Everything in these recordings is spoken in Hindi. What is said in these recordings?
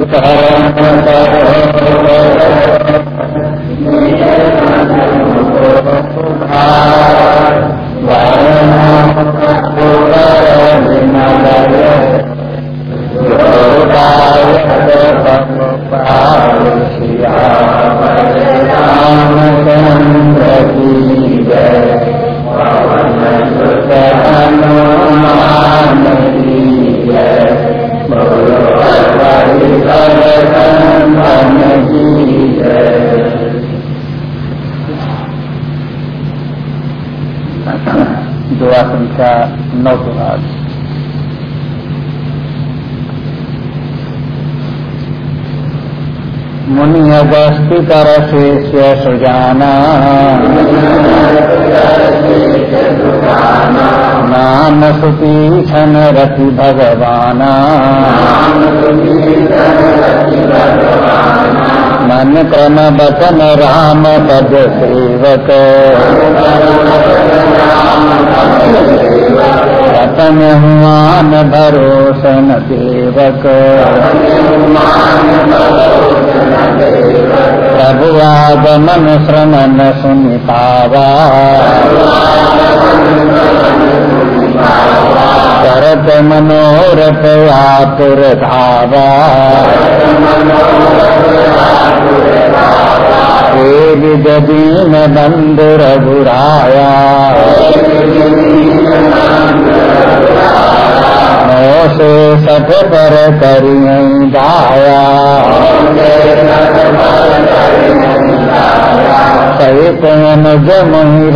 दुआ नौ के बाद मुनि अगस्ति कर सुजाना। नाम सुतीक्षण रति भगवाना। मन क्रम बचन राम पद सेवक। रतन हुआन भरोसन सेवक। प्रभु आगमन श्रमण सुनि पावा करत मनोरथ आतुर धावा। विद दीन बंधु रघुराया से सठ पर करिय दाया सहित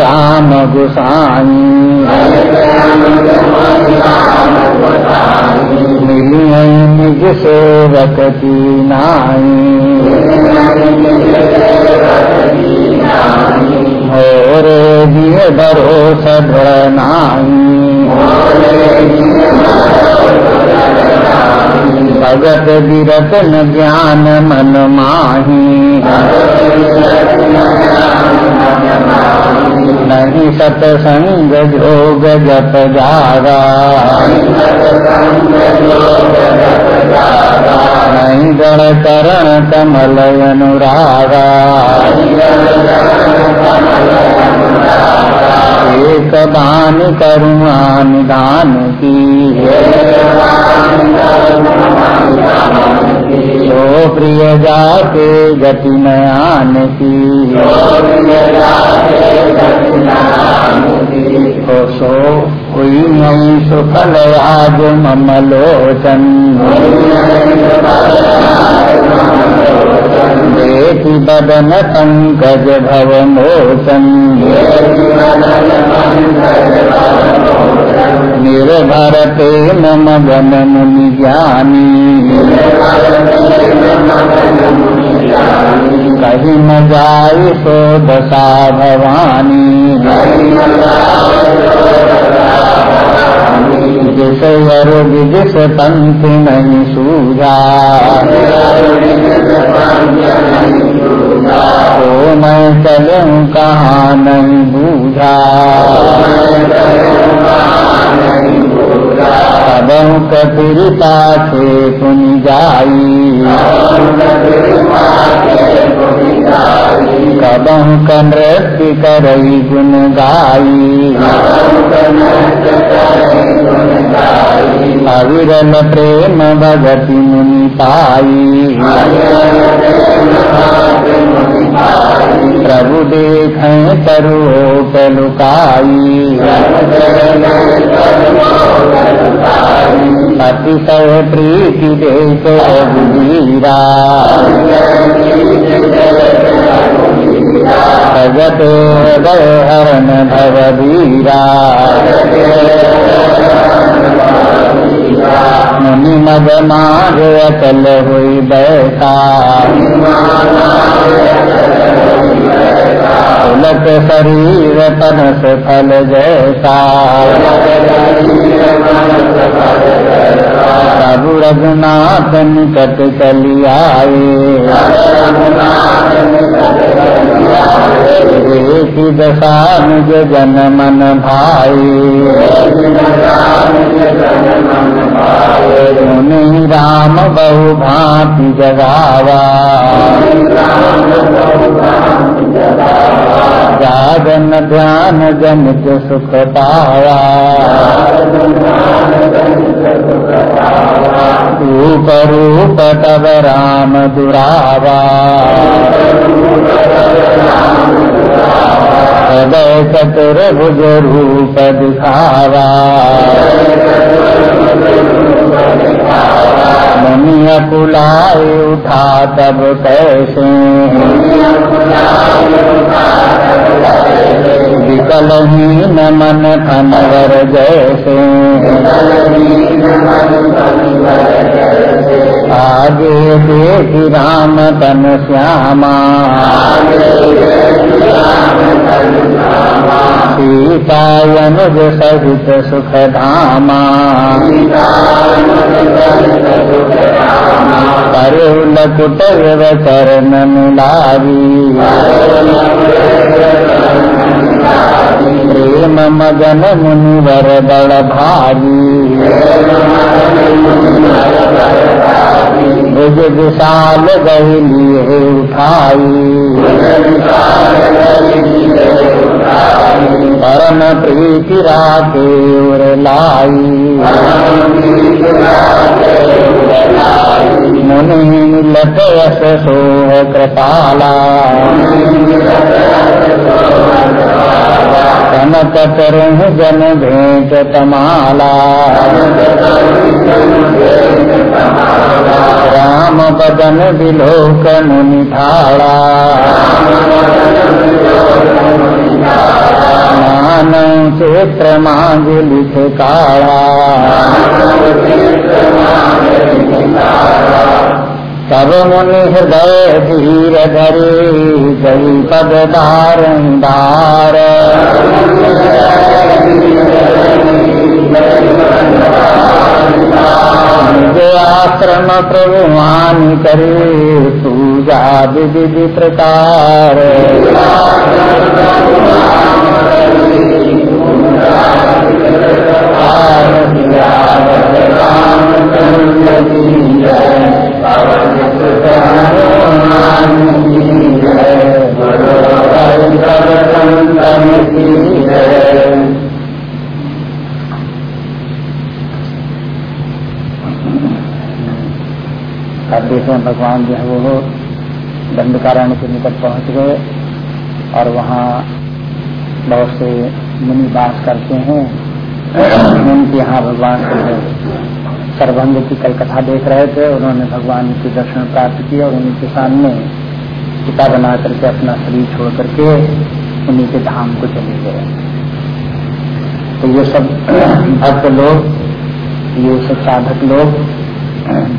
राम गुसाई मिली निज सेवक की नाई और दिए भरोस भगत विरत न ज्ञान मन माही। नहीं सतसंग जोग जप जागा। गण करण कमल अनुरागा। एक बान करुणा निदान की। सो प्रिय जाके गति नयान की। सुफल आज ममलोचन देखी बदन पंकज भव मोचन निर्भर प्रेम मगन मुनि ज्ञानी कहीं न जाय सो दशा भवानी। वर्ग जिस पंथ नहीं सूझा। तो मैं चलूँ कहाँ नहीं बूझा। सबहु कपिर पाछे पुन जाई। कबहु कनृत्य करई गुण गाई। अविरल प्रेम भगति मुनि पाई। प्रभु देख तरु लुकाई अतिशय प्रीति देख रघुवीरा। गय हरण भवधीरा मुनि मद अचल हुई बैठा पुलक शरीर तनस फल जैसा। प्रभु रघुनाथ निकट चली आए देखी दशा निज जन मन भाई मुनि राम बहु भांति जगावा जागन ध्यान जनित सुख पावा रूप रूप तब राम दुरावा। हृदय चतुर्भुज रूप दिखावा। मुनिया कुलाए उठा तब कैसे? विकलहीन मन खनवर जैसे। आगे देख राम तन श्यामा। सीता अनुज सहित सुख धामा। करुल कुटव चरण मिलावी। प्रेम मगन मुनिवर बड़ भागी भुज विशाल गहली उठाई परम प्रीति उर लाई मुनि लत सोह कृपाला। कनक तरह जन भेंट तमाला राम बदन बिलोक मुनि ठाड़ा मान क्षेत्र मांग लिख काड़ा तब मुनि हृदय धीर धरे। गई पद दार आश्रम प्रभुमान करे पूजा विधि प्रकार अब देखें भगवान जो है वो दंडकारण्य के निकट पहुँच गए और वहाँ बहुत से मुनि वास करते हैं। उनके यहाँ भगवान सर्वंग की कल कथा देख रहे थे, उन्होंने भगवान के दर्शन प्राप्त किए और उनके सामने पिता बना करके अपना शरीर छोड़ करके उन्हीं के धाम को चले गए। तो ये सब भक्त लोग, ये सब साधक लोग,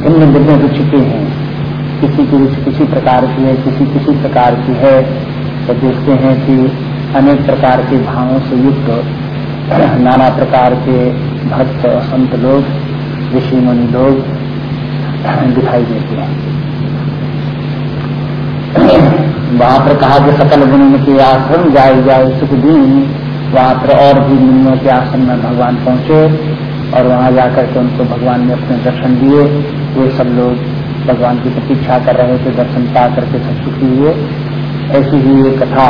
भिन्न भिन्न रुचि के हैं। किसी की रुचि किसी प्रकार की है, किसी किसी प्रकार की है। तो देखते हैं कि अनेक प्रकार के भावों से युक्त नाना प्रकार के भक्त संत लोग, ऋषि मुनि लोग दिखाई देते हैं। वहाँ पर कहा कि सकल गुण के आश्रम जाए जाए सुख दिन, वहाँ पर और भी मुनियों के आश्रम में भगवान पहुँचे और वहाँ जाकर के उनको भगवान ने अपने दर्शन दिए। वे सब लोग भगवान की प्रतीक्षा कर रहे थे, दर्शन पा करके सब सुखी हुए। ऐसी ही ये कथा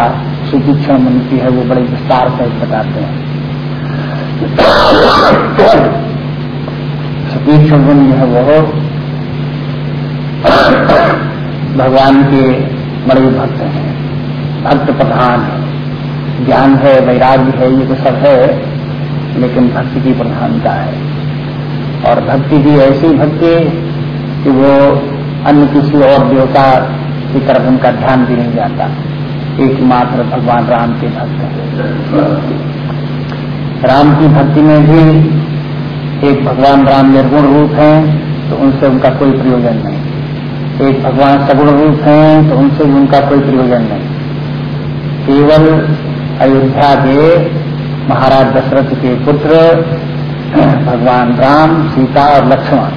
सुदीक्षण मन की है, वो बड़े विस्तार से बताते हैं। सुदीक्षण मन जो है वो भगवान के बड़े भक्त हैं। भक्त प्रधान है। ज्ञान है, वैराग्य है, ये तो सब है, लेकिन भक्ति की प्रधानता है। और भक्ति भी ऐसी भक्ति कि वो अन्य किसी और देवता की तरफ़ उनका ध्यान भी नहीं जाता। एकमात्र भगवान राम के भक्त हैं। राम की भक्ति में भी एक भगवान राम निर्गुण रूप हैं तो उनसे उनका कोई प्रयोजन नहीं। एक भगवान सगुण रूप हैं तो उनसे भी उनका कोई प्रयोजन नहीं। केवल अयोध्या के महाराज दशरथ के पुत्र, भगवान राम, सीता और लक्ष्मण,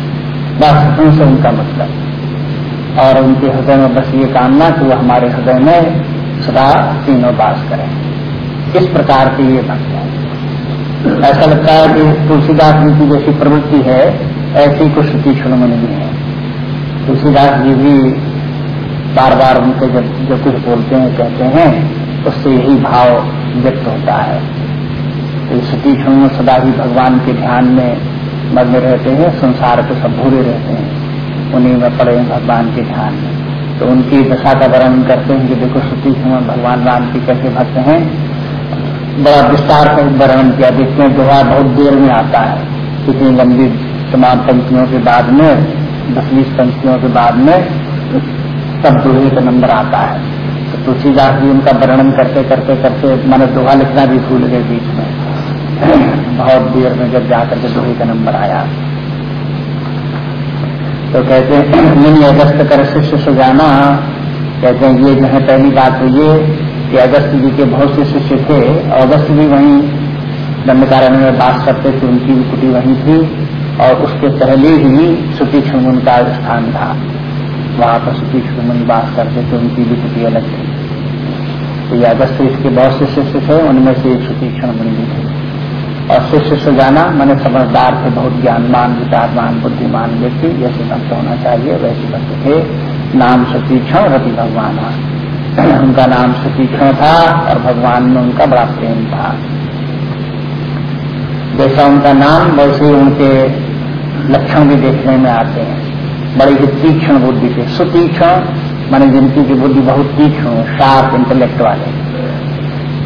बस उनसे उनका मतलब। और उनके हृदय में बस ये कामना कि वो हमारे हृदय में सदा तीनों बास करें। इस प्रकार के ये है। ऐसा लगता है कि तुलसीदास जी की जैसी प्रवृत्ति है, ऐसी कुछ श्रुति में नहीं है। तुलसीदास जी भी बार बार उनके जब जो कुछ बोलते हैं, कहते हैं, उससे यही भाव व्यक्त होता है। तो श्रुति छुण सदा ही भगवान के ध्यान में मग्न रहते हैं, संसार के सब भूरे रहते हैं। उन्हीं में पड़े हैं भगवान के ध्यान में। तो उनकी दशा का वर्णन करते हैं कि देखो श्रुति छुण भगवान राम की कैसे भक्त हैं। बड़ा विस्तार से वर्णन किया देखते हैं दोहा बहुत देर में आता है। कितनी लंबी तमाम पंक्तियों के बाद में, दस बीस पंक्तियों के बाद में सब दोहे का नंबर आता है। तो तुलसीदास जी उनका वर्णन करते करते करते मैंने दोहा लिखना भी भूल गए बीच में। बहुत देर में जब जाकर के दोहे का नंबर आया। तो कहते हैं, मिनी अगस्त कर शिष्य सुजाना, कहते हैं, ये जो है पहली बात तो ये कि अगस्त जी के बहुत से शिष्य थे, अगस्त भी वहीं दंडकारण्य में बात करते थे, उनकी भी कुटी वहीं थी, और उसके पहले ही सुती छुमुन का स्थान था। वहाँ पर सुती छुमुन बात करते थे, उनकी भी कुटी अलग थी। तो ये अगस्त इसके बहुत से शिष्य थे, उनमें से एक सुती क्षण भी थे। और शिष्य सुजाना मैंने समझदार थे, बहुत ज्ञानमान विचारमान बुद्धिमान व्यक्ति, जैसे भक्त होना चाहिए, वैसे भक्त थे। नाम सतीक्षण रति भगवान। उनका नाम सुतीक्षण था और भगवान में उनका बड़ा प्रेम था। जैसा उनका नाम, वैसे उनके लक्षण भी देखने में आते हैं। बड़ी ही तीक्ष्ण बुद्धि के। सुतीक्षण, माने जिनकी की बुद्धि बहुत तीक्ष्ण, शार्प इंटेलेक्ट वाले।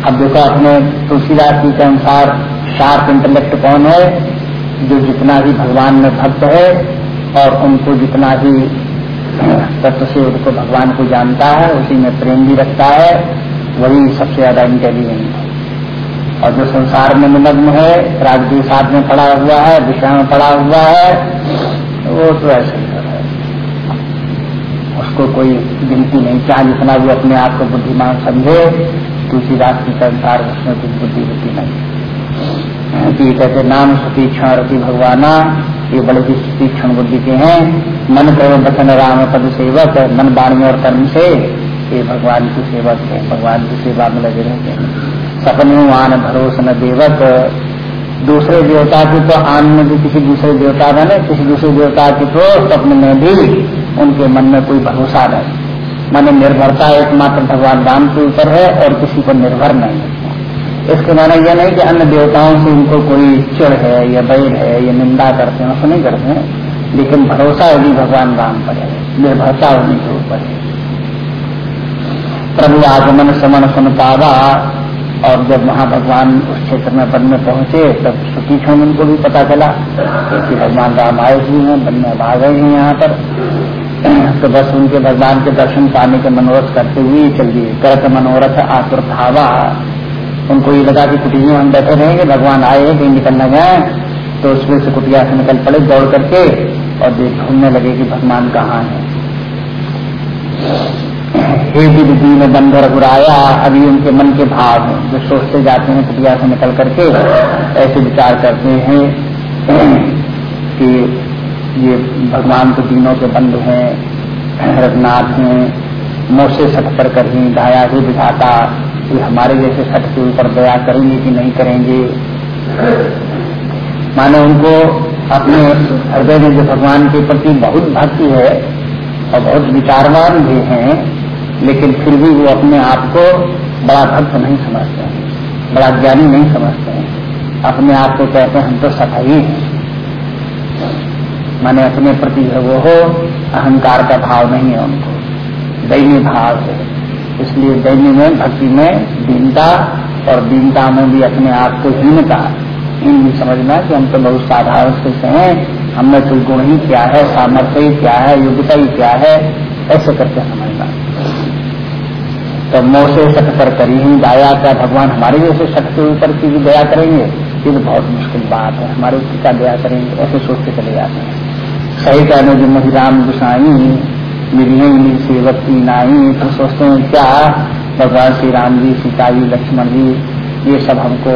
अब देखो अपने तुलसीदास जी के अनुसार शार्प इंटेलेक्ट कौन है? जो जितना भी भगवान में भक्त है और उनको जितना ही तत्व से उनको भगवान को जानता है, उसी में प्रेम भी रखता है, वही सबसे ज़्यादा इंटेलिजेंट है। और जो संसार में निमग्न है साथ में पड़ा हुआ है, विषय में पड़ा हुआ है, वो तो ऐसे ही है। उसको कोई गिनती नहीं चाहे जितना भी अपने आप को बुद्धिमान समझे तुलसीदास के अनुसार उसमें कुछ बुद्धि होती नहीं। कहते नाम सुतीक्षण रति भगवाना ये बड़े सुतीक्षण बुद्धि के हैं। मन कर्म बचन राम पद सेवक, मन वाणी और कर्म से ये भगवान की सेवक है। भगवान की सेवा में लगे रहते हैं। सपनुमान भरोस न देवक। दूसरे देवता की तो आन में भी किसी दूसरे देवता का नहीं किसी दूसरे देवता की तो स्वप्न में भी उनके मन में कोई भरोसा नहीं। मन निर्भरता एकमात्र भगवान राम के ऊपर है और किसी पर निर्भर नहीं। है इसके माना यह नहीं कि अन्य देवताओं से उनको कोई चिड़ है या बैर है या निंदा करते हैं उसको नहीं करते हैं, लेकिन भरोसा यदि भगवान राम पर है, निर्भरता उन्हीं के ऊपर है। प्रभु आगमन समन सुन पावा, और जब वहाँ भगवान उस क्षेत्र में वन में पहुँचे, तब सुखी क्षण उनको भी पता चला कि भगवान राम आए हुए हैं, वन में भाग गए हैं यहाँ पर। तो बस उनके भगवान के दर्शन पाने के मनोरथ करते हुए चल दिए करत मनोरथ आतुर भावा। उनको ये लगा कि कुटिया में हम बैठे रहेंगे, भगवान आए हैं, कहीं निकलना गए तो उसमें से कुटिया से निकल पड़े दौड़ करके और देख ढूँढने लगे कि भगवान कहाँ है। हे विधि में बंध रघुराया, अभी उनके मन के भाव जो सोचते जाते हैं कुटिया से निकल करके, ऐसे विचार करते हैं कि ये भगवान तो तीनों के बंधु हैं, रघुनाथ हैं, मोसे सट कर कहीं दाया ही विधाता कि हमारे जैसे सट के ऊपर दया करेंगे कि नहीं करेंगे। माने उनको अपने हृदय में जो भगवान के प्रति बहुत भक्ति है और बहुत विचारवान भी हैं, लेकिन फिर भी वो अपने आप को बड़ा भक्त नहीं समझते हैं, बड़ा ज्ञानी नहीं समझते हैं। अपने आप को कहते हैं, हम तो सफ़ाई हैं। माने अपने प्रति है वो हो, अहंकार का भाव नहीं है उनको। दैन्य भाव है। इसलिए दैन्य में, भक्ति में दीनता और दीनता में भी अपने आप को हीनता इन भी समझना कि हम तो बहुत साधारण से हैं हमें कोई गुण ही क्या है, सामर्थ्य ही क्या है, योग्यता ही क्या है, ऐसे करके समझना। तो मोह से सट कर करी ही दया क्या भगवान हमारे जैसे सट के ऊपर की भी दया करेंगे, ये तो बहुत मुश्किल बात है, हमारे ऊपर क्या दया करेंगे, ऐसे सोच के चले जाते हैं। सही कहने जो महिराम गुसाई मिली है मिली सेवक की नाई तो सोचते हैं क्या भगवान श्री राम जी सीता जी लक्ष्मण जी ये सब हमको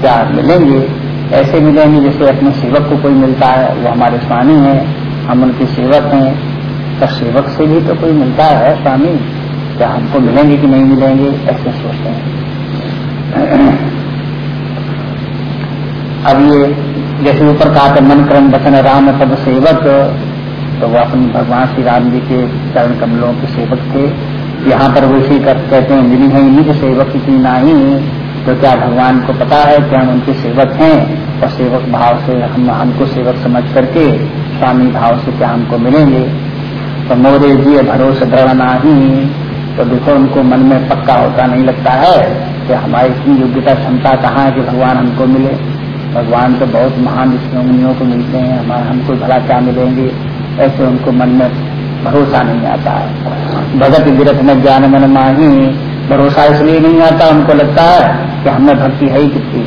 क्या मिलेंगे। ऐसे मिलेंगे जैसे अपने सेवक को कोई मिलता है, वो हमारे स्वामी है, हम उनके सेवक हैं। तो सेवक से भी तो कोई मिलता है, स्वामी। क्या हमको मिलेंगे कि नहीं मिलेंगे, ऐसे सोचते हैं। अब ये जैसे ऊपर कहा था मन क्रम वचन राम पद सेवक। तो वो अपने भगवान श्री राम जी के चरण कमलों के सेवक थे। यहाँ पर वो इसी कहते हैं, जिन्हीं है इन्हीं के सेवक की नहीं तो क्या भगवान को पता है कि हम उनके सेवक हैं? और सेवक भाव से हम, हमको सेवक समझ करके स्वामी भाव से क्या हमको मिलेंगे? तो मोरे जी भरोसे दृढ़ नाही तो देखो उनको मन में पक्का होता नहीं लगता है कि हमारी इतनी योग्यता, क्षमता कहाँ है कि भगवान हमको मिले। भगवान तो बहुत महान ऋषियों को मिलते हैं, हमारे, हमको भला क्या मिलेंगे? ऐसे उनको मन में भरोसा नहीं आता है। भगत गिरत में ज्ञान मन माही, भरोसा इसलिए नहीं आता, उनको लगता है कि हमें भक्ति है ही कितनी,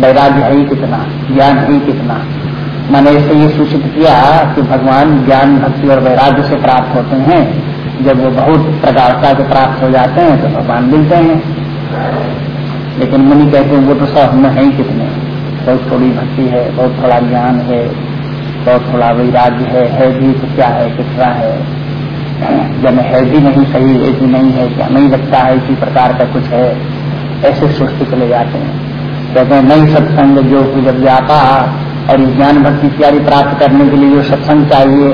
वैराग्य है ही कितना, ज्ञान है ही कितना। मैंने इसे ये सूचित किया कि भगवान ज्ञान, भक्ति और वैराग्य से प्राप्त होते हैं। जब वो बहुत प्रगाढ़ता से प्राप्त हो जाते हैं तो भगवान मिलते हैं। लेकिन मुनि कहते हैं, वो तो सब हमें है ही कितने, बहुत थोड़ी भक्ति है, बहुत थोड़ा ज्ञान है बहुत थोड़ा वैराग्य है है भी तो क्या है, कितना है? जब है भी नहीं, सही एक भी नहीं है, क्या नहीं लगता है इसी प्रकार का कुछ है? ऐसे सोचते चले जाते हैं। कहते हैं नहीं सत्संग जो कि जब जाता और ज्ञान भक्ति इत्यादि प्राप्त करने के लिए जो सत्संग चाहिए,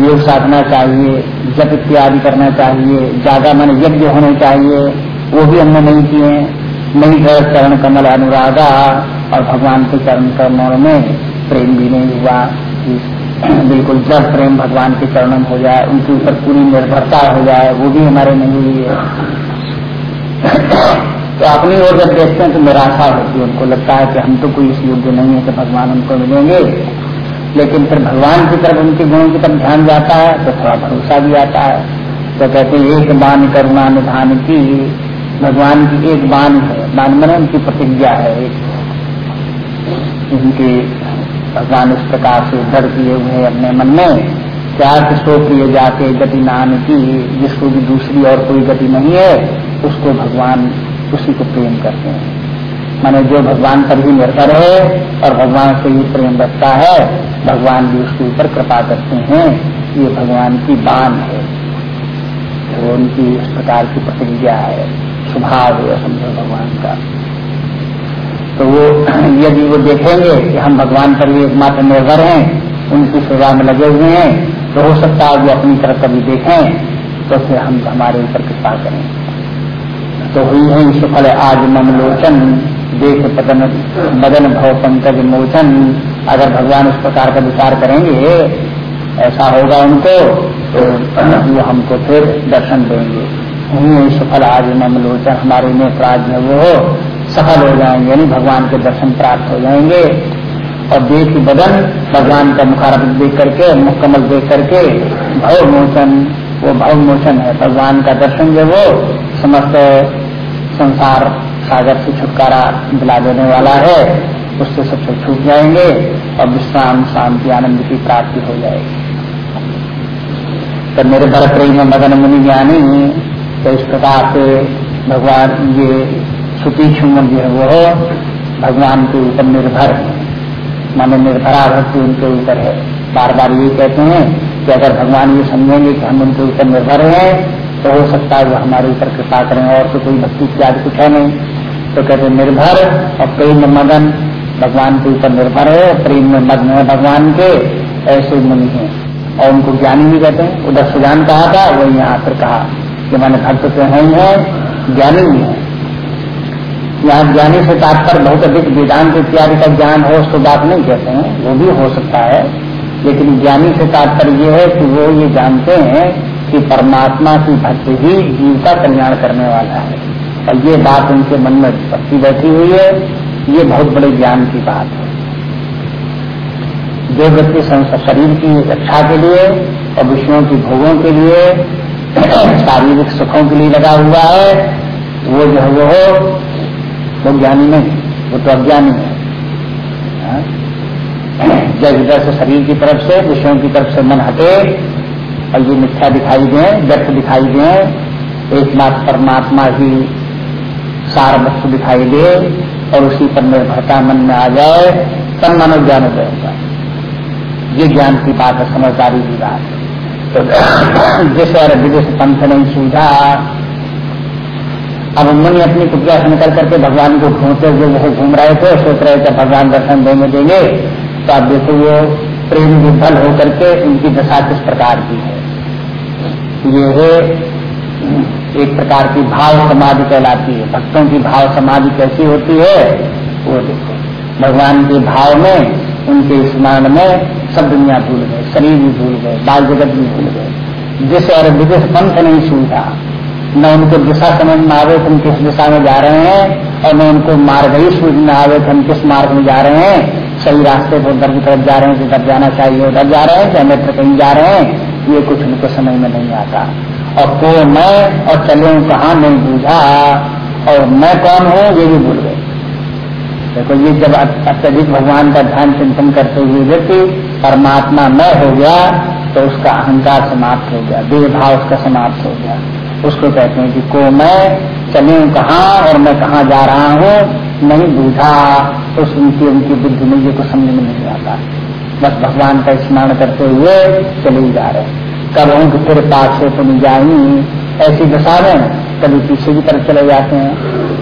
योग साधना चाहिए, जप इत्यादि करना चाहिए ज़्यादा मन यज्ञ होने चाहिए, वो भी हमने नहीं किए नहीं है चरण कमल अनुरागा और भगवान के चरण कमल में प्रेम भी नहीं हुआ। बिल्कुल जब प्रेम भगवान के चरणों में हो जाए, उनके ऊपर पूरी निर्भरता हो जाए, वो भी हमारे नहीं हुई है। तो अपनी ओर जब देखते हैं तो निराशा होती है उनको, लगता है कि हम तो कोई इस योग्य नहीं है कि भगवान हमको मिलेंगे। लेकिन फिर भगवान की तरफ़, उनके गुणों की तरफ़ ध्यान जाता है तो थोड़ा भरोसा भी आता है। तो कहते हैं, एक बान करुणा निधान की, भगवान की एक बान है बान मन उनकी प्रतिज्ञा है। एक उनकी भगवान इस प्रकार से दृढ़ किए हुए अपने मन में चार सो प्रिय जाके गति नान की जिसको भी दूसरी और कोई गति नहीं है, उसको भगवान उसी को प्रेम करते हैं। माने जो भगवान पर ही निर्भर है और भगवान से ही प्रेम रखता है, भगवान भी उसके ऊपर कृपा करते हैं, ये भगवान की बान है। वो उनकी इस प्रकार की प्रतिज्ञा है, स्वभाव है समझो भगवान का। तो वो यदि वो देखेंगे कि हम भगवान पर भी एकमात्र निर्भर हैं, उनकी सेवा में लगे हुए हैं तो हो सकता है वो अपनी तरफ़ कभी देखें तो फिर हम हमारे ऊपर कृपा करें। तो हुई है सुफल आज ममलोचन देख पदन बदन भव पंकज मोचन। अगर भगवान उस प्रकार का विचार करेंगे, ऐसा होगा उनको तो वो हमको फिर दर्शन देंगे। हुई सफल आज ममलोचन हमारे नेत्राज में वो सफल हो जाएँगे, यानी भगवान के दर्शन प्राप्त हो जाएँगे। और देख बदन भगवान का मुखारब देख करके मुकमल देख करके, भव मोचन, वो भव मोचन है। भगवान का दर्शन जो वो समस्त संसार सागर से छुटकारा दिला देने वाला है। उससे सबसे छूट जाएँगे और विश्राम, शांति, आनंद की प्राप्ति हो जाएगी। तो मेरे भर प्रेम मदन मुनि ज्ञानी तो इस प्रकार से भगवान ये श्रुति छुमन जो है वो है भगवान के ऊपर निर्भर, मानो निर्भरा भक्ति उनके ऊपर है। बार बार ये कहते हैं कि अगर भगवान ये समझेंगे कि हम उनके ऊपर निर्भर हैं तो हो सकता है वो हमारे ऊपर कृपा करें और तो कोई भक्ति की इत्यादि कुछ है नहीं। तो कहते निर्भर और प्रेम मगन भगवान के ऊपर निर्भर है, प्रेम में मग्न है भगवान के, ऐसे मुनि हैं। और उनको ज्ञानी भी कहते हैं। उधर सुजान कहा था वही यहाँ पर कहा कि मैंने भक्त तो है ही है, ज्ञानी भी है। यहाँ ज्ञानी से तात्पर्य बहुत अधिक वेदांत इत्यादि का ज्ञान हो, उसको बात नहीं कहते हैं। वो भी हो सकता है। लेकिन ज्ञानी से तात्पर्य ये है कि वो ये जानते हैं कि परमात्मा की भक्ति ही जीव का कल्याण करने वाला है। और ये बात उनके मन में पक्की बैठी हुई है। ये बहुत बड़े ज्ञान की बात है। जो व्यक्ति शरीर की रक्षा के लिए और विषयों की भोगों के लिए, शारीरिक सुखों के लिए लगा हुआ है, वो जो है वो वो ज्ञानी नहीं, वो तो अज्ञानी है। हाँ? जब इधर से शरीर की तरफ़ से, विषयों की तरफ़ से मन हटे, और ये मिथ्या दिखाई दे व्यक्त दिखाई दे, एकमात्र परमात्मा ही सार वस्तु दिखाई दे, और उसी पर निर्भरता मन में आ जाए, तब मानव ज्ञान हो जाएगा। ये ज्ञान की बात है, समझदारी की बात है। तो जिस और विदेश पंथ नहीं सूझा अब मुनि अपनी कुटिया से निकल करके भगवान को घूमते हुए जैसे घूम रहे थे, सोच रहे थे भगवान दर्शन देंगे देंगे। तो अब देखो वो प्रेम विफल होकर के उनकी दशा किस प्रकार की है। ये है, एक प्रकार की भाव समाधि कहलाती है। भक्तों की भाव समाधि कैसी होती है, वो देखो। भगवान के भाव में, उनके स्मरण में सब दुनिया भूल गए, शरीर भी भूल गए, बाल जगत भी भूल गए। जिस और विदेश पंथ नहीं सूझा न उनको दिशा समझ में आवे तो हम किस दिशा में जा रहे हैं? और न उनको मार्ग ही सूझ में आवे तो हम किस मार्ग में जा रहे हैं? सही रास्ते पर उधर की तरफ़ जा रहे हैं जिधर जाना चाहिए, उधर जा रहे हैं कि अन्यत्र कहीं जा रहे हैं, ये कुछ उनको समझ में नहीं आता। और को मैं और चले कहा, नहीं बूझा। और मैं कौन हूँ, ये भी भूल गए। देखो, ये जब अत्यधिक भगवान का ध्यान चिंतन करते हुए व्यक्ति परमात्मा मैं हो गया तो उसका अहंकार समाप्त हो गया, देह भाव उसका समाप्त हो गया। उसको कहते हैं कि को मैं चले कहा और मैं कहा जा रहा हूँ? नहीं बूझा। उस उनकी उनकी बुद्धि में ये कुछ समझ में नहीं आता। बस भगवान का स्मरण करते हुए चले जा रहे कब हूँ फिर पास से तुम नहीं जाई ऐसी दशा में कभी पीछे की तरफ़ चले जाते हैं।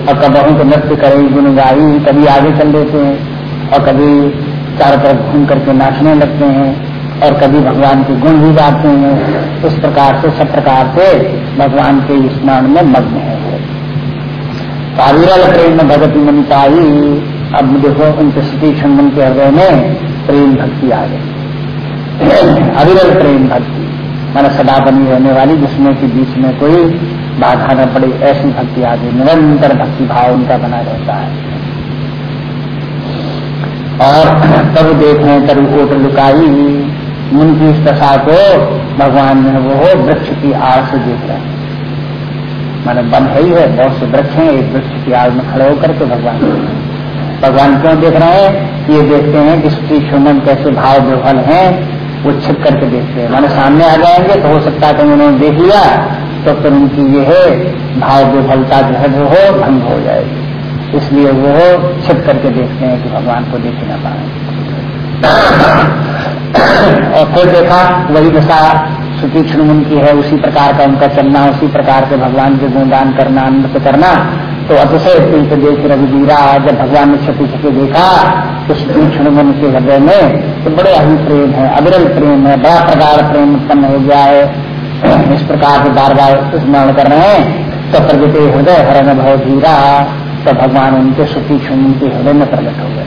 और कब हूँ तो नृत्य करे गुन गाई कभी आगे चल देते हैं। और कभी चारों तरफ़ घूम करके नाचने लगते हैं। और कभी भगवान के गुण भी गाते हैं। इस प्रकार से, सब प्रकार से भगवान के स्मरण में मग्न है अविरल प्रेम भगत मन पाई अब देखो उनके स्थिति क्षण के हृदय में प्रेम भक्ति आ गई। अविरल प्रेम भक्ति, मन सदा बनी रहने वाली, जिसमें कि बीच में कोई बाधा न पड़े, ऐसी भक्ति आ गई। निरंतर भक्ति भाव उनका बना रहता है। और तब देखें तब ओट लुकाई। मन की इस दशा को भगवान ने वो वृक्ष की आड़ से देख रहे हैं। माने वन है ही बहुत से वृक्ष हैं, एक वृक्ष की आड़ में खड़े होकर के भगवान भगवान क्यों देख रहे हैं? ये देखते हैं कि स्त्री सुमन कैसे भाव विफल हैं, वो छिप करके देखते हैं। माने सामने आ जाएँगे तो हो सकता है कि उन्होंने देख लिया तो फिर उनकी ये है, भाव विफलता जो है, वो हो भंग हो जाएगी। इसलिए वो छिप करके देखते हैं कि भगवान को देख ना पाए। और फिर देखा, वही दशा सुखी क्षण की है, उसी प्रकार का उनका चलना, उसी प्रकार के भगवान के गुणगान करना, नृत्य करना। तो अतिशय प्रीत देख रघुवीरा, जब भगवान ने छपी छपी देखा तो सुखी क्षण के हृदय में तो बड़े अभी प्रेम है, अविरल प्रेम है, बड़ा प्रकार प्रेम उत्पन्न हो गया है। इस प्रकार से बार बार स्मरण कर रहे हैं। तो प्रगति हृदय हरण भव धीरा तो भगवान उनके सुखी क्षण के हृदय में प्रकट हो गए।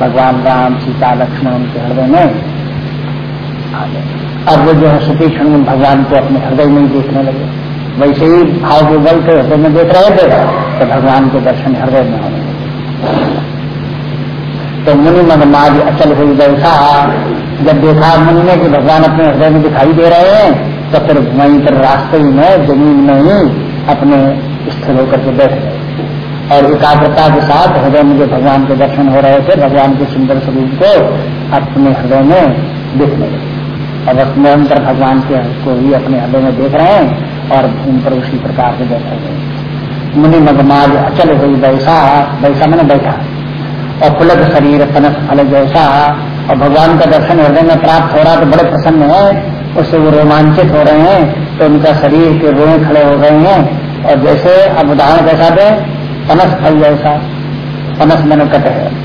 भगवान राम, सीता, लक्ष्मण उनके हृदय में अब वो जो है सुखी क्षण भगवान को अपने हृदय में ही देखने लगे। वैसे ही भाव के बल के हृदय में देख रहे थे तो भगवान के दर्शन हृदय में होने तो मुनि मदमाज अचल हुई वैसा जब देखा मुनि ने कि भगवान अपने हृदय में दिखाई दे रहे हैं तो फिर वहीं पर रास्ते ही में, ज़मीन में ही अपने स्थिर होकर के बैठ गए। और एकाग्रता के साथ हृदय में जो भगवान के दर्शन हो रहे थे, भगवान के सुंदर स्वरूप को अपने हृदय में देखने लगे। और बस निरंतर भगवान के को ही अपने हृदय में देख रहे हैं और उन पर उसी प्रकार से बैठे हुए मुनि मगमाज अचल हुई वैसा वैसा मैंने बैठा। और पुलक शरीर पनस फल जैसा। और भगवान का दर्शन हृदय में प्राप्त हो रहा तो बड़े प्रसन्न है। उससे वो रोमांचित हो रहे हैं तो उनका शरीर के रोए खड़े हो गए हैं। और जैसे अब उदाहरण कैसा दे पनस फल जैसा। पनस मैंने कटहल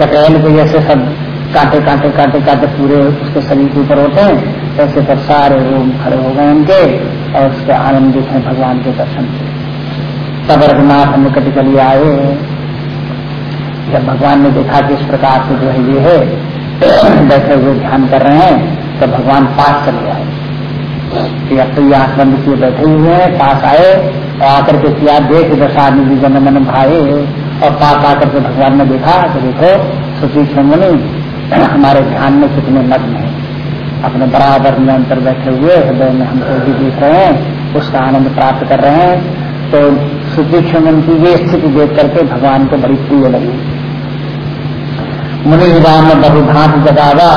कटहल के जैसे सब काटे काटे काटे काटे पूरे उसके शरीर के ऊपर होते हैं। ऐसे पर सारे रोम खड़े हो गए उनके और उसके आनंदित हैं भगवान के दर्शन से तब रघुनाथ निकट चलिए आए। जब भगवान ने देखा कि इस प्रकार से जो है ये है, बैठे हुए ध्यान कर रहे हैं तो भगवान पास चले आए। कि अब तो ये आँख किए बैठे हुए हैं, पास आए और आकर के किया, देख दशा आदमी जन मन भाई और पास आकर के भगवान ने देखा तो देखो सुची क्षमनी हमारे ध्यान में कितने मग्न है। अपने बराबर में अंतर बैठे हुए हृदय में हमको भी देख रहे हैं, उसका आनंद प्राप्त कर रहे हैं तो सुदीक्षण की ये स्थिति देख करके भगवान को बड़ी प्रिय लगी। मुनि राम ने बहुभात जगावा।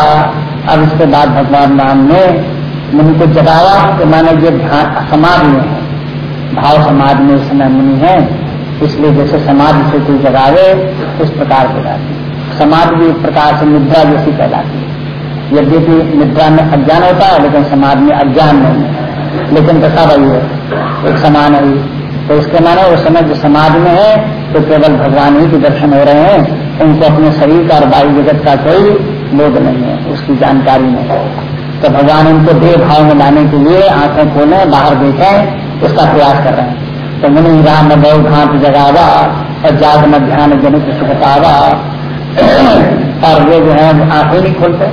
अब इसके बाद भगवान राम ने मुनि को जगावा कि माने ये ध्यान समाधि में है। भाव समाज में इस समय मुनि है, इसलिए जैसे समाज से कोई जगावे उस प्रकार से जाती समाधि भी एक प्रकार से निद्रा जैसी कहलाती है यद्यपि निद्रा में अज्ञान होता है, लेकिन समाज में अज्ञान नहीं है। लेकिन दशा वही है, एक समान है। तो इसके माने उस समय जो समाज में है तो केवल भगवान ही के दर्शन हो रहे हैं। उनको अपने शरीर का और वायु जगत का कोई बोध नहीं है, उसकी जानकारी नहीं तो भगवान उनको देह भाव में लाने के लिए आँखें खोले, बाहर देखें, उसका प्रयास कर रहे हैं। तो मुनि राम बहु घाट जगावा, और जाग में ध्यान जनित सुखतावा और वे जो है, आँखें नहीं खोलते।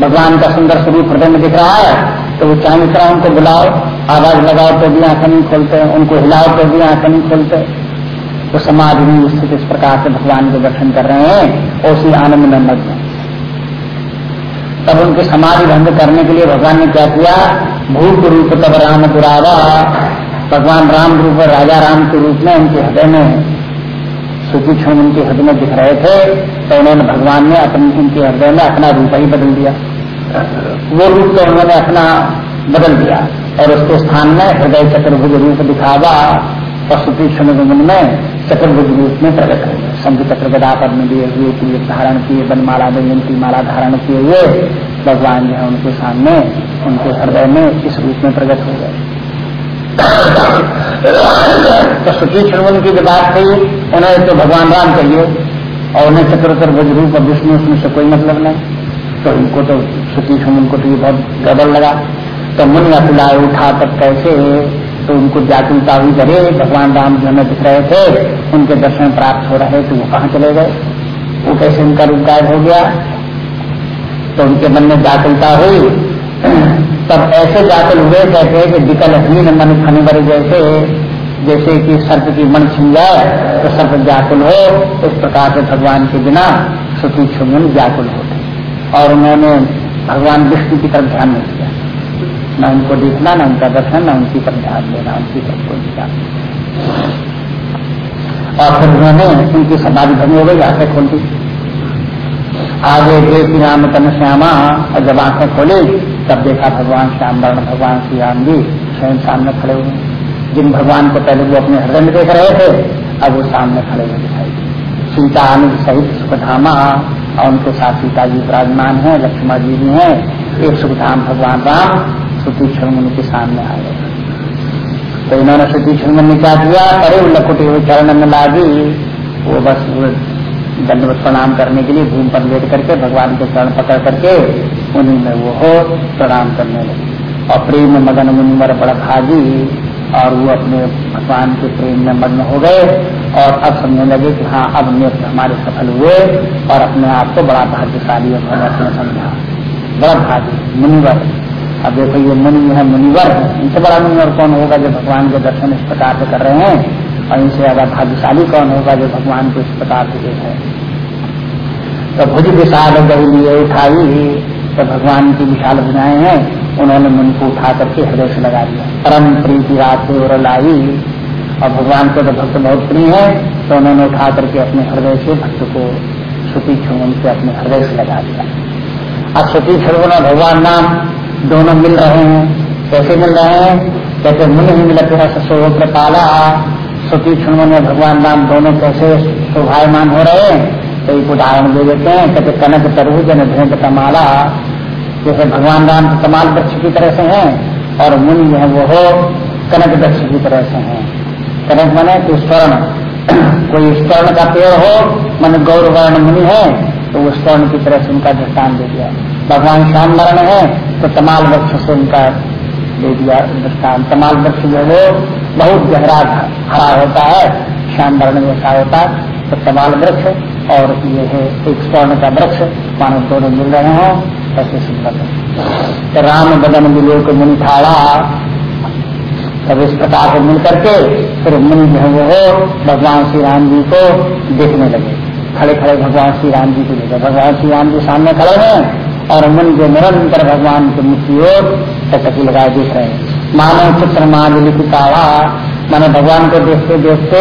भगवान का सुंदर स्वरूप हृदय में दिख रहा है तो वो चाहे तरह उनको बुलाओ, आवाज़ लगाओ तो भी आँखें नहीं खोलते, उनको हिलाओ तो भी आँखें नहीं खोलते। तो समाधि में स्थित, इस प्रकार से भगवान के दर्शन कर रहे हैं, और उसी आनंद में मग्न तब उनके समाधि भंग करने के लिए भगवान ने क्या किया? भूप रूप तब राम दुरावा। भगवान राम रूप राजा राम के रूप में उनके हृदय में सुखी क्षण उनके हृदय में दिख रहे थे तो उन्होंने भगवान ने अपने उनके हृदय में अपना रूप ही बदल दिया। वो रूप तो उन्होंने अपना बदल दिया और उसके स्थान में हृदय चतुर्भुज रूप दिखावा पशुपति क्षण में चतुर्भुज रूप में प्रकट हो गए शंभु चक्र गदा पर में दिए हुए कि धारण किए, बनमाला दयंती माला धारण किए हुए, भगवान जो है उनके सामने, उनके हृदय में इस रूप में प्रकट हो गए। तो सुखी क्षण की जो बात थी उन्हें तो भगवान राम कहिए और उन्हें चतुर्थ भुज रूप और विष्णु, उसमें से कोई मतलब नहीं। तो इनको तो सुखी को तो ये बहुत गड़बड़ लगा। तो मुनि अपिलाए उठा, तब कैसे? तो उनको जागरूकता हुई? करे भगवान राम जो हमें दिख रहे थे, उनके दर्शन प्राप्त हो रहे तो वो कहाँ चले गए? वो कैसे उनका रूप गायब हो गया? तो उनके मन में जागरूकता हुई? तब ऐसे जाकल हुए कहते कि विकल हीन मन खने वाले जैसे जैसे कि सर्प की मन छिन जाए तो सर्प व्याकुल हो इस प्रकार से भगवान के बिना सुखी छुमन व्याकुल होते और उन्होंने भगवान विष्णु की तरफ़ ध्यान नहीं दिया। न उनको देखना, न उनका दर्शन, न उनकी तरफ़ ध्यान देना, उनकी तरफ़ कोई ध्यान और फिर उन्होंने उनकी समाधि भंग हो गई, आँखें खोल दी। आगे देख राम तन श्यामा, और जब आँखें खोली, तब देखा भगवान श्याम, वर्ण भगवान श्री राम जी स्वयं सामने खड़े हुए जिन भगवान को पहले वो अपने हृदय में देख रहे थे, अब वो सामने खड़े हुए दिखाई सीता आनंद सहित सुखधामा, और उनके साथ सीता जी विराजमान है लक्ष्मण जी भी हैं। एक सुखधाम भगवान राम सुती क्षण के सामने आ गए तो इन्होंने सुती क्षण क्या किया अरे लकुटी हुई चरण में लागी। वो बस दंडवत प्रणाम करने के लिए भूमि पर लेट करके भगवान के चरण पकड़ करके उन्हीं में वो हो, प्रणाम करने लगे। और प्रेम मगन मुनिवर बड़ा भागी, और वो अपने भगवान के प्रेम में मग्न हो गए, और अब समझने लगे कि हाँ अब नेत्र हमारे सफल हुए, और अपने आप को बड़ा भाग्यशाली और अपने समझा। बड़ा भाग्य मुनिवर। अब देखो, ये मुनि है, मुनिवर। इनसे बड़ा मुनिवर कौन होगा जो भगवान के दर्शन इस प्रकार से कर रहे हैं? और इनसे ज़्यादा भाग्यशाली कौन होगा जो भगवान को इस प्रकार से देख तो भुज विशाल गई लिए उठाई तो भगवान की विशाल भुजाएँ हैं, उन्होंने मन को उठा करके हृदय से लगा दिया। परम प्रीति रात और लाई, और भगवान को तो भक्त बहुत प्रिय है तो उन्होंने उठा करके अपने हृदय से भक्त को श्रुति छुमन से अपने हृदय से लगा दिया। अब श्रुति छुमन और भगवान नाम दोनों मिल रहे हैं। कैसे मिल रहे हैं? कहते मुनि मिलते ससुर कृपाला श्रुति छुमन में भगवान राम दोनों कैसे शोभायमान हो रहे हैं तो एक उदाहरण दे देते हैं, कहते कनक तरबूज न भेंट कमाला जैसे भगवान राम तो कमाल वृक्ष की तरह से हैं, और मुनि जो है वो हो कनक वृक्ष की तरह से हैं। कनक माने तो स्वर्ण, कोई स्वर्ण का पेड़ हो, मन गौर वर्ण मुनि है तो वो स्वर्ण की तरह से उनका दृष्टान दे दिया। भगवान श्याम वर्ण है तो तमाल वृक्ष से उनका दे दिया दृष्टान तमाल वृक्ष जो है बहुत गहरा हरा होता है, श्याम वर्ण जैसा होता है तो कमाल वृक्ष और ये है एक स्वर्ण का वृक्ष मानव दोनों मिल रहे हो, ऐसे सुंदर है। तो राम बदन मिले को मुनि ठाड़ा तब इस प्रकार से मिल करके फिर मुनि जो है वो हो भगवान श्री राम जी को देखने लगे। खड़े खड़े भगवान श्री राम जी को देखे। भगवान श्री राम जी सामने खड़े हैं, और मुनि जो निरंतर भगवान के मुख की ओर टटकी लगाए देख रहे हैं। मानव चित्र मान लिखितावा माने भगवान को देखते देखते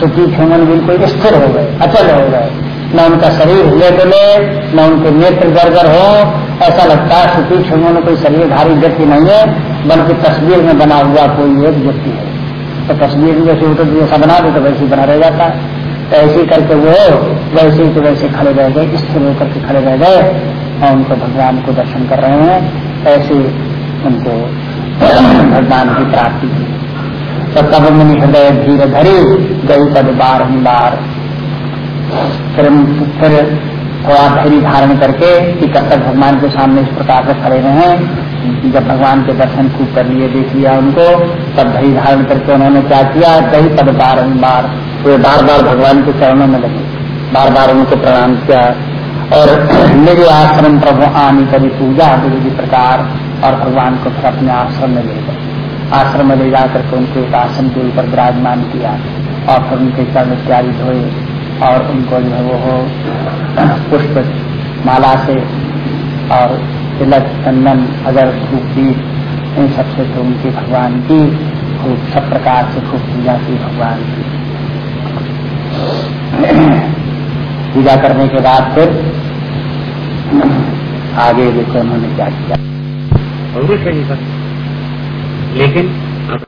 सुखी खेमन बिल्कुल स्थिर हो गए, अचल हो गए। न उनका शरीर हिले डुले न उनके नेत्र गड़गड़ हो। ऐसा लगता है सुखी क्षणों कोई शरीरधारी व्यक्ति नहीं है, बल्कि तस्वीर में बना हुआ कोई एक व्यक्ति है। तो तस्वीर में जैसे उतर जैसा बना दे तो वैसे बना रह जाता है। तो ऐसे करके वो, वैसे तो वैसे खड़े रह गए, स्थिर होकर के खड़े रह गए। और उनको भगवान को दर्शन कर रहे हैं, ऐसे उनको भगवान की प्राप्ति की। तो तब मुनि हृदय धीर धरी, गई पद बार बार। फिर फिर थोड़ा धैर्य धारण करके कि कब तक भगवान के सामने इस प्रकार से खड़े रहे, जब भगवान के दर्शन खूब कर लिए, देख लिया उनको, तब धैर्य धारण करके उन्होंने क्या किया कई पद बार तो बार। बार भगवान के चरणों में लगे बार बार उनको प्रणाम किया। और मेरे आश्रम प्रभु आनी कभी पूजा विधि प्रकार। और भगवान को फिर अपने आश्रम में ले गए। आश्रम में ले जाकर के उनको एक आसन के ऊपर विराजमान किया और फिर उनके चरण इत्यादि धोए और उनको जो है वो पुष्प माला से और तिलक, चंदन अगर धूप दीप इन सबसे तो उनकी भगवान की खूब, सब प्रकार से खूब पूजा की भगवान की। पूजा करने के बाद फिर आगे देखो उन्होंने क्या किया। लेकिन